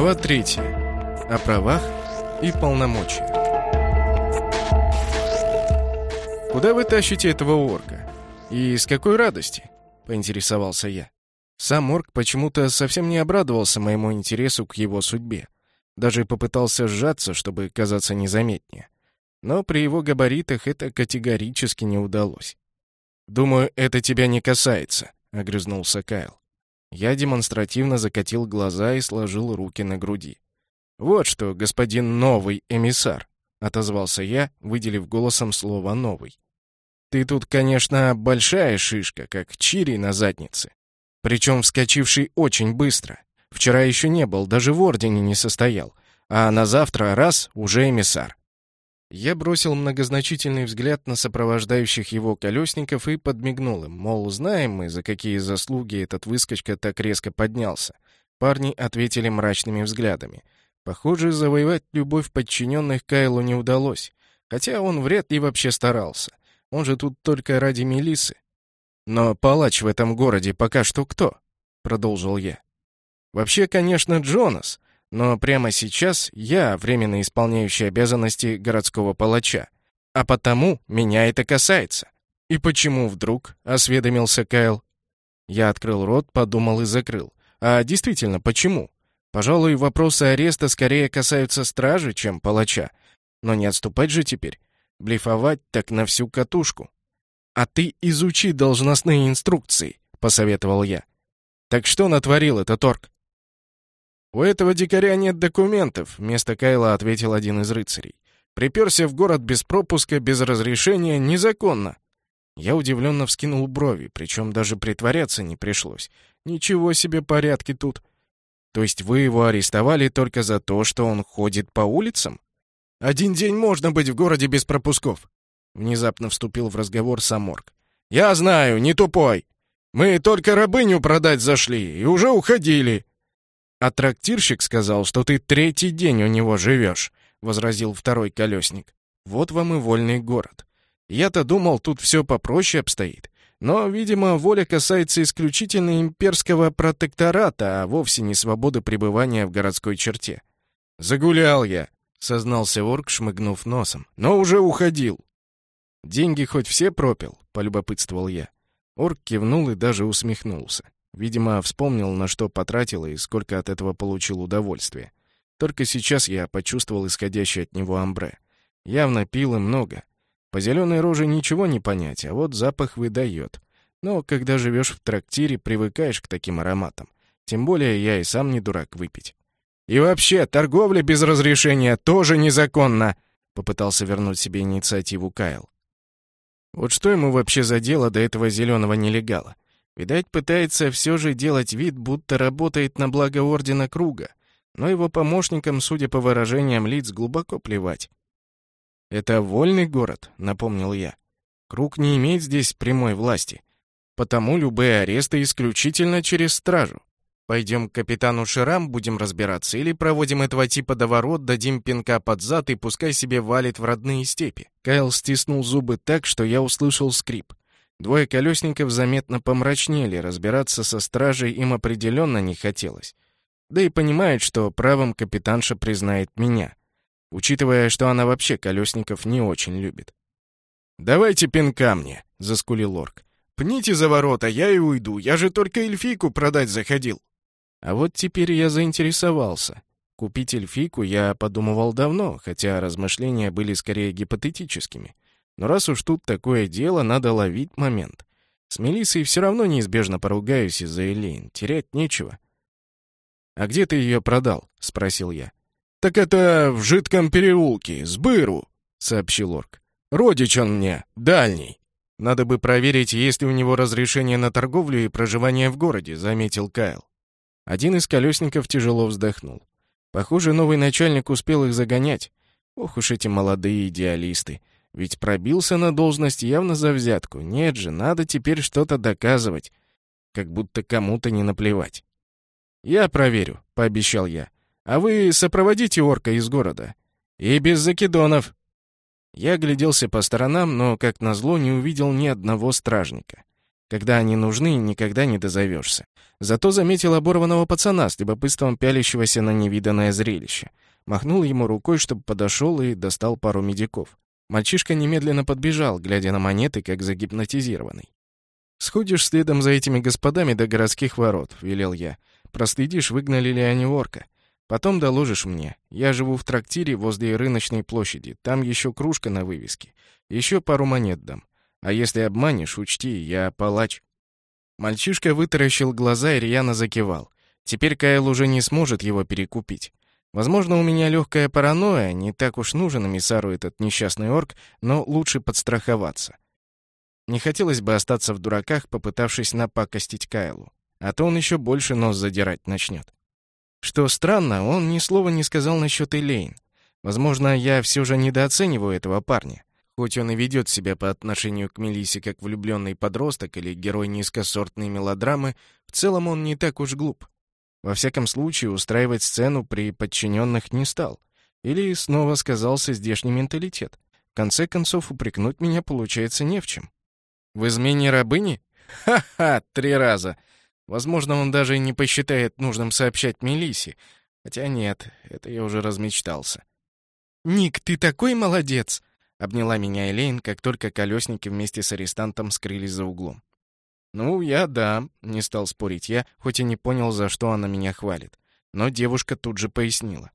Глава 3. О правах и полномочиях. «Куда вы тащите этого орка? И с какой радости?» — поинтересовался я. Сам орк почему-то совсем не обрадовался моему интересу к его судьбе. Даже попытался сжаться, чтобы казаться незаметнее. Но при его габаритах это категорически не удалось. «Думаю, это тебя не касается», — огрызнулся Кайл. Я демонстративно закатил глаза и сложил руки на груди. «Вот что, господин новый эмиссар», — отозвался я, выделив голосом слово «новый». «Ты тут, конечно, большая шишка, как чири на заднице. Причем вскочивший очень быстро. Вчера еще не был, даже в ордене не состоял. А на завтра раз — уже эмиссар. Я бросил многозначительный взгляд на сопровождающих его колесников и подмигнул им, мол, знаем мы, за какие заслуги этот выскочка так резко поднялся. Парни ответили мрачными взглядами. Похоже, завоевать любовь подчиненных Кайлу не удалось, хотя он вряд ли вообще старался. Он же тут только ради Мелисы. Но палач в этом городе пока что кто? Продолжил я. Вообще, конечно, Джонас, но прямо сейчас я временно исполняющий обязанности городского палача. А потому меня это касается. И почему вдруг? осведомился Кайл. Я открыл рот, подумал и закрыл. А действительно, почему? Пожалуй, вопросы ареста скорее касаются стражи, чем палача. Но не отступать же теперь. Блефовать так на всю катушку. «А ты изучи должностные инструкции», — посоветовал я. «Так что натворил этот орк?» «У этого дикаря нет документов», — вместо Кайла ответил один из рыцарей. «Приперся в город без пропуска, без разрешения, незаконно». Я удивленно вскинул брови, причем даже притворяться не пришлось. «Ничего себе порядки тут!» «То есть вы его арестовали только за то, что он ходит по улицам?» «Один день можно быть в городе без пропусков», — внезапно вступил в разговор Саморг. «Я знаю, не тупой. Мы только рабыню продать зашли и уже уходили. «А трактирщик сказал, что ты третий день у него живешь», — возразил второй колесник. «Вот вам и вольный город. Я-то думал, тут все попроще обстоит. Но, видимо, воля касается исключительно имперского протектората, а вовсе не свободы пребывания в городской черте». «Загулял я», — сознался орк, шмыгнув носом. «Но уже уходил». «Деньги хоть все пропил?» — полюбопытствовал я. Орк кивнул и даже усмехнулся. Видимо, вспомнил, на что потратил и сколько от этого получил удовольствия. Только сейчас я почувствовал исходящее от него амбре. Явно пил и много. По зеленой роже ничего не понять, а вот запах выдает. Но когда живешь в трактире, привыкаешь к таким ароматам. Тем более я и сам не дурак выпить. «И вообще, торговля без разрешения тоже незаконна!» Попытался вернуть себе инициативу Кайл. Вот что ему вообще за дело до этого зеленого нелегала? Видать, пытается все же делать вид, будто работает на благо Ордена Круга, но его помощникам, судя по выражениям лиц, глубоко плевать. «Это вольный город», — напомнил я. «Круг не имеет здесь прямой власти, потому любые аресты исключительно через стражу. Пойдем к капитану Ширам, будем разбираться, или проводим этого типа до ворот, дадим пинка под зад и пускай себе валит в родные степи». Кайл стиснул зубы так, что я услышал скрип. Двое колесников заметно помрачнели, разбираться со стражей им определенно не хотелось. Да и понимают, что правом капитанша признает меня, учитывая, что она вообще колесников не очень любит. «Давайте пинка мне», — заскулил орк. «Пните за ворота, я и уйду, я же только эльфийку продать заходил». А вот теперь я заинтересовался. Купить эльфийку я подумывал давно, хотя размышления были скорее гипотетическими. Но раз уж тут такое дело, надо ловить момент. С Мелиссой все равно неизбежно поругаюсь из-за Элейн. Терять нечего. «А где ты ее продал?» — спросил я. «Так это в жидком переулке, с Быру», — сообщил орк. «Родич он мне, дальний». «Надо бы проверить, есть ли у него разрешение на торговлю и проживание в городе», — заметил Кайл. Один из колесников тяжело вздохнул. Похоже, новый начальник успел их загонять. Ох уж эти молодые идеалисты. Ведь пробился на должность явно за взятку. Нет же, надо теперь что-то доказывать. Как будто кому-то не наплевать. «Я проверю», — пообещал я. «А вы сопроводите орка из города. И без закидонов». Я огляделся по сторонам, но, как назло, не увидел ни одного стражника. Когда они нужны, никогда не дозовешься. Зато заметил оборванного пацана с любопытством пялящегося на невиданное зрелище. Махнул ему рукой, чтобы подошел и достал пару медиков. Мальчишка немедленно подбежал, глядя на монеты, как загипнотизированный. «Сходишь следом за этими господами до городских ворот», — велел я. «Проследишь, выгнали ли они орка. Потом доложишь мне. Я живу в трактире возле рыночной площади. Там еще кружка на вывеске. Еще пару монет дам. А если обманешь, учти, я палач». Мальчишка вытаращил глаза и рьяно закивал. Теперь Кайл уже не сможет его перекупить. Возможно, у меня легкая паранойя, не так уж нужен эмиссару этот несчастный орк, но лучше подстраховаться. Не хотелось бы остаться в дураках, попытавшись напакостить Кайлу. А то он еще больше нос задирать начнет. Что странно, он ни слова не сказал насчет Элейн. Возможно, я все же недооцениваю этого парня. Хоть он и ведет себя по отношению к Мелисе как влюбленный подросток или герой низкосортной мелодрамы, в целом он не так уж глуп. Во всяком случае, устраивать сцену при подчиненных не стал. Или снова сказался здешний менталитет. В конце концов, упрекнуть меня получается не в чем. В измене рабыни? Ха-ха, три раза. Возможно, он даже не посчитает нужным сообщать Мелисе. Хотя нет, это я уже размечтался. «Ник, ты такой молодец!» — обняла меня Элейн, как только колесники вместе с арестантом скрылись за углом. «Ну, я да», — не стал спорить я, хоть и не понял, за что она меня хвалит. Но девушка тут же пояснила.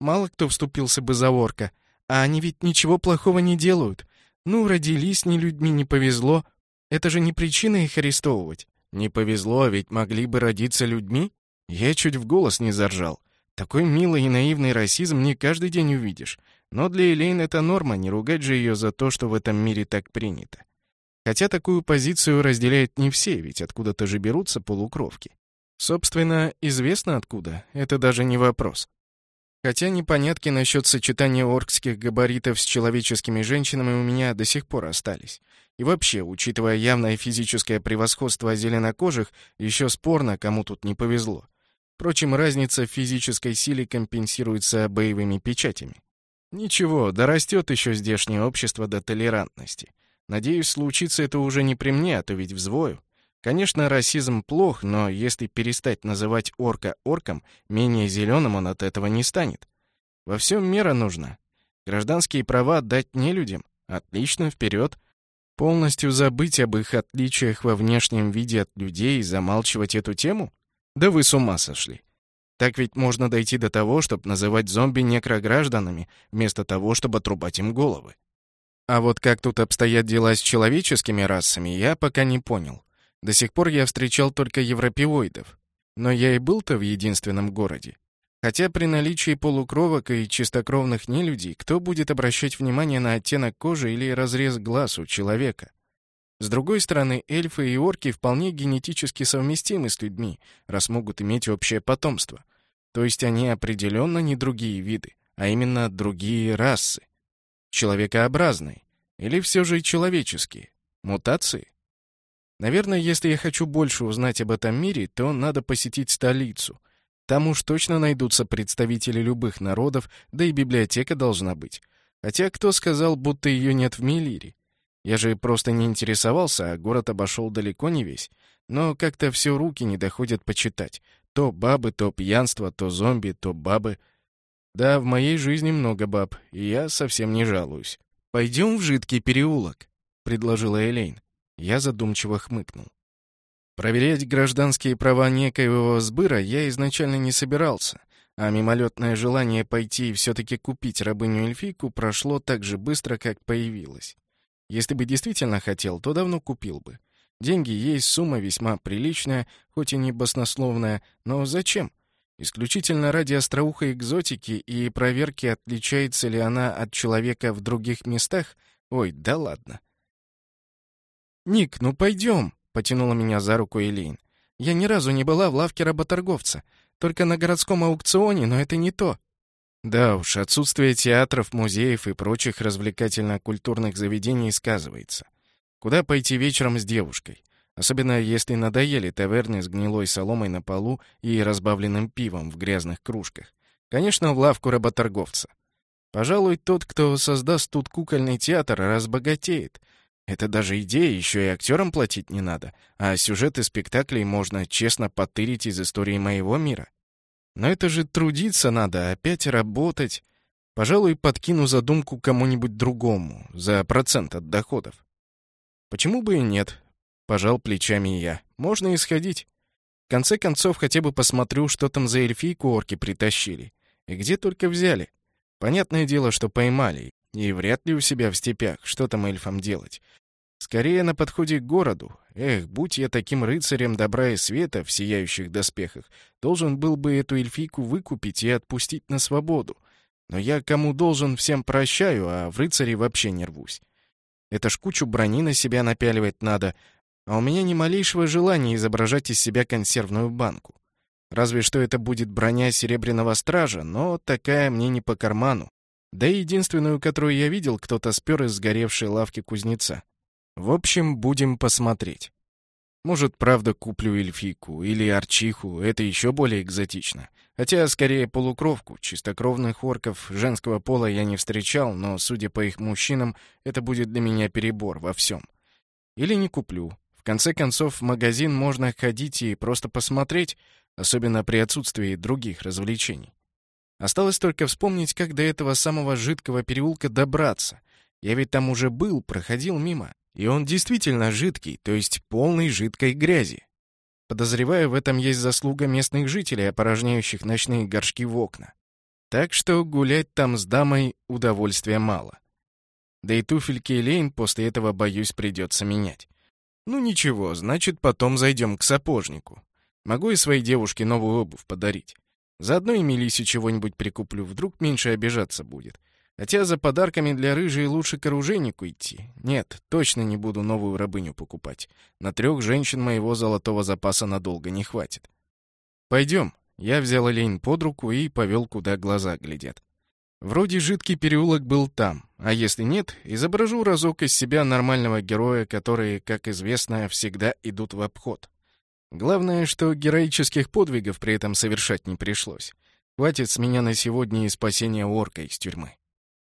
«Мало кто вступился бы за орка, а они ведь ничего плохого не делают. Ну, родились не людьми, не повезло. Это же не причина их арестовывать. Не повезло, ведь могли бы родиться людьми? Я чуть в голос не заржал. Такой милый и наивный расизм не каждый день увидишь. Но для Элейн это норма, не ругать же ее за то, что в этом мире так принято. Хотя такую позицию разделяют не все, ведь откуда-то же берутся полукровки. Собственно, известно откуда, это даже не вопрос. Хотя непонятки насчет сочетания оркских габаритов с человеческими женщинами у меня до сих пор остались. И вообще, учитывая явное физическое превосходство зеленокожих, еще спорно, кому тут не повезло. Впрочем, разница в физической силе компенсируется боевыми печатями. Ничего, дорастет еще здешнее общество до толерантности. Надеюсь, случится это уже не при мне, а то ведь взвою. Конечно, расизм плох, но если перестать называть орка орком, менее зеленым он от этого не станет. Во всем мера нужна. Гражданские права отдать не людям. Отлично, вперед. Полностью забыть об их отличиях во внешнем виде от людей и замалчивать эту тему? Да вы с ума сошли. Так ведь можно дойти до того, чтобы называть зомби некрогражданами, вместо того, чтобы отрубать им головы. А вот как тут обстоят дела с человеческими расами, я пока не понял. До сих пор я встречал только европеоидов. Но я и был-то в единственном городе. Хотя при наличии полукровок и чистокровных нелюдей, кто будет обращать внимание на оттенок кожи или разрез глаз у человека? С другой стороны, эльфы и орки вполне генетически совместимы с людьми, раз могут иметь общее потомство. То есть они определенно не другие виды, а именно другие расы. Человекообразные. Или все же человеческие. Мутации? Наверное, если я хочу больше узнать об этом мире, то надо посетить столицу. Там уж точно найдутся представители любых народов, да и библиотека должна быть. Хотя кто сказал, будто ее нет в Мелире? Я же просто не интересовался, а город обошел далеко не весь. Но как-то все руки не доходят почитать. То бабы, то пьянство, то зомби, то бабы. Да, в моей жизни много баб, и я совсем не жалуюсь. «Пойдем в жидкий переулок», — предложила Элейн. Я задумчиво хмыкнул. Проверять гражданские права некоего сбыра я изначально не собирался, а мимолетное желание пойти и все-таки купить рабыню-эльфийку прошло так же быстро, как появилось. Если бы действительно хотел, то давно купил бы. Деньги есть, сумма весьма приличная, хоть и не баснословная, но зачем? Исключительно ради остроухой экзотики и проверки, отличается ли она от человека в других местах? Ой, да ладно. «Ник, ну пойдем!» — потянула меня за руку Элейн. «Я ни разу не была в лавке работорговца. Только на городском аукционе, но это не то». Да уж, отсутствие театров, музеев и прочих развлекательно-культурных заведений сказывается. Куда пойти вечером с девушкой? Особенно если надоели таверны с гнилой соломой на полу и разбавленным пивом в грязных кружках. Конечно, в лавку работорговца. Пожалуй, тот, кто создаст тут кукольный театр, разбогатеет — Это даже идея, еще и актерам платить не надо, а сюжеты спектаклей можно честно потырить из истории моего мира. Но это же трудиться надо, опять работать. Пожалуй, подкину задумку кому-нибудь другому за процент от доходов. Почему бы и нет? Пожал плечами я. Можно исходить. В конце концов, хотя бы посмотрю, что там за эльфийку орки притащили. И где только взяли. Понятное дело, что поймали. И вряд ли у себя в степях. Что там эльфам делать? Скорее на подходе к городу. Эх, будь я таким рыцарем добра и света в сияющих доспехах, должен был бы эту эльфийку выкупить и отпустить на свободу. Но я кому должен, всем прощаю, а в рыцаре вообще не рвусь. Это ж кучу брони на себя напяливать надо, а у меня ни малейшего желания изображать из себя консервную банку. Разве что это будет броня Серебряного Стража, но такая мне не по карману. Да и единственную, которую я видел, кто-то спер из сгоревшей лавки кузнеца. В общем, будем посмотреть. Может, правда, куплю эльфийку или арчиху, это еще более экзотично. Хотя, скорее, полукровку. Чистокровных орков женского пола я не встречал, но, судя по их мужчинам, это будет для меня перебор во всем. Или не куплю. В конце концов, в магазин можно ходить и просто посмотреть, особенно при отсутствии других развлечений. Осталось только вспомнить, как до этого самого жидкого переулка добраться. Я ведь там уже был, проходил мимо. И он действительно жидкий, то есть полный жидкой грязи. Подозреваю, в этом есть заслуга местных жителей, опорожняющих ночные горшки в окна. Так что гулять там с дамой удовольствия мало. Да и туфельки Лейн после этого, боюсь, придется менять. Ну ничего, значит, потом зайдем к сапожнику. Могу и своей девушке новую обувь подарить. Заодно и Мелисе чего-нибудь прикуплю, вдруг меньше обижаться будет. Хотя за подарками для рыжей лучше к оружейнику идти. Нет, точно не буду новую рабыню покупать. На трех женщин моего золотого запаса надолго не хватит. Пойдем. Я взял олень под руку и повел, куда глаза глядят. Вроде жидкий переулок был там, а если нет, изображу разок из себя нормального героя, которые, как известно, всегда идут в обход. Главное, что героических подвигов при этом совершать не пришлось. Хватит с меня на сегодня и спасения орка из тюрьмы.